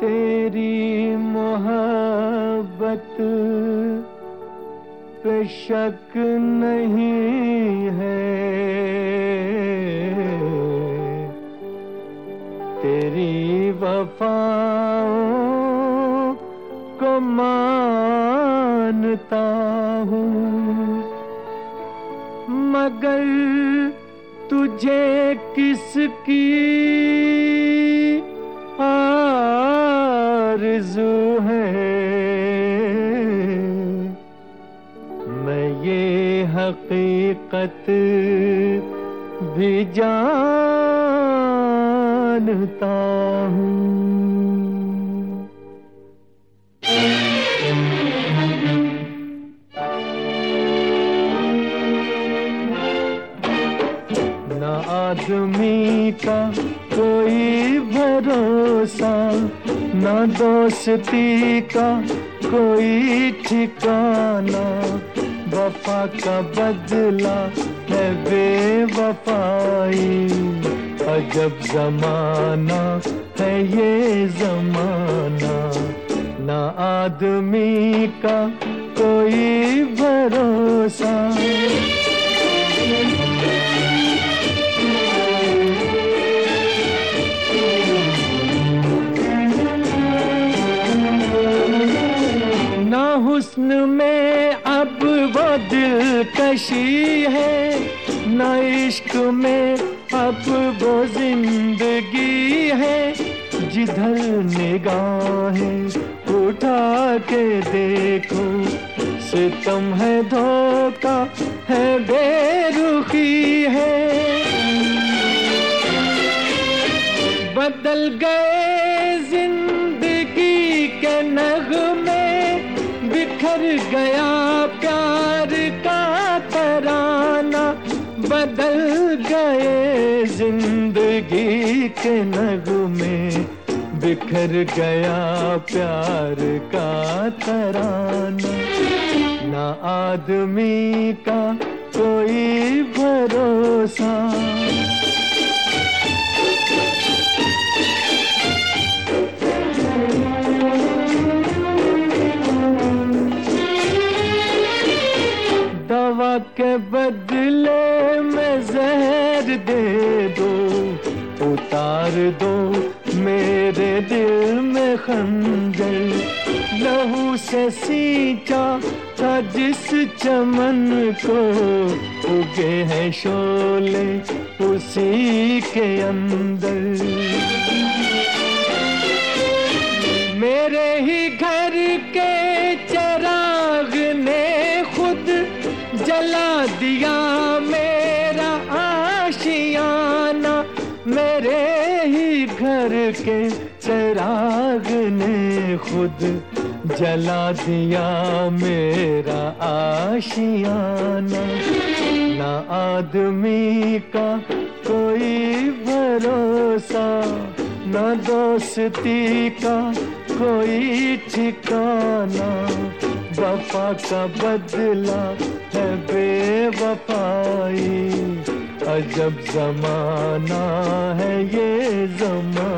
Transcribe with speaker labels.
Speaker 1: तेरी मोहब्बत पे शक नहीं है। तेरी वफाओं को मानता हूँ मगर तुझे किसकी हकीकत भी जानता हूँ। न आदमी का कोई भरोसा न दोस्ती का कोई ठिकाना। वफा का बदला है बेवफाई। अजब जमाना है ये जमाना। ना आदमी का कोई भरोसा। हुस्न में अब वो दिलकशी है। ना इश्क में अब वो ज़िंदगी है। जिधर निगाहें उठा के देखो, सितम है धोखा है, बेरुखी है। बदल गए बिखर गया प्यार का तराना, बदल गए ज़िंदगी के नगमे बिखर गया प्यार का तराना। ना आदमी का कोई भरोसा बदले में जहर दे दो, उतार दो मेरे दिल में खंजर। लहू से सींचा था जिस चमन को, उगे हैं शोले उसी के अंदर। जला दिया मेरा आशियाना, मेरे ही घर के चराग ने खुद जला दिया मेरा आशियाना। ना आदमी का कोई भरोसा, न दोस्ती का कोई ठिकाना। वफा का बदला है बेवफाई। अजब जमाना है ये जमाना।